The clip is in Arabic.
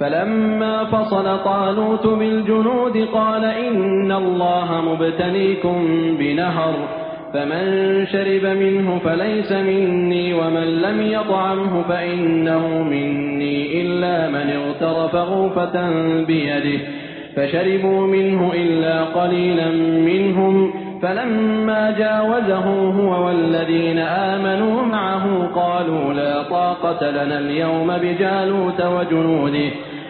فلما فصل طالوت بالجنود قال إن الله مبتليكم بنهر فمن شرب منه فليس مني ومن لم يطعمه فإنه مني إلا من اغترف غرفة بيده فشربوا منه إلا قليلا منهم فلما جاوزه هو والذين آمنوا معه قالوا لا طاقة لنا اليوم بجالوت وجنوده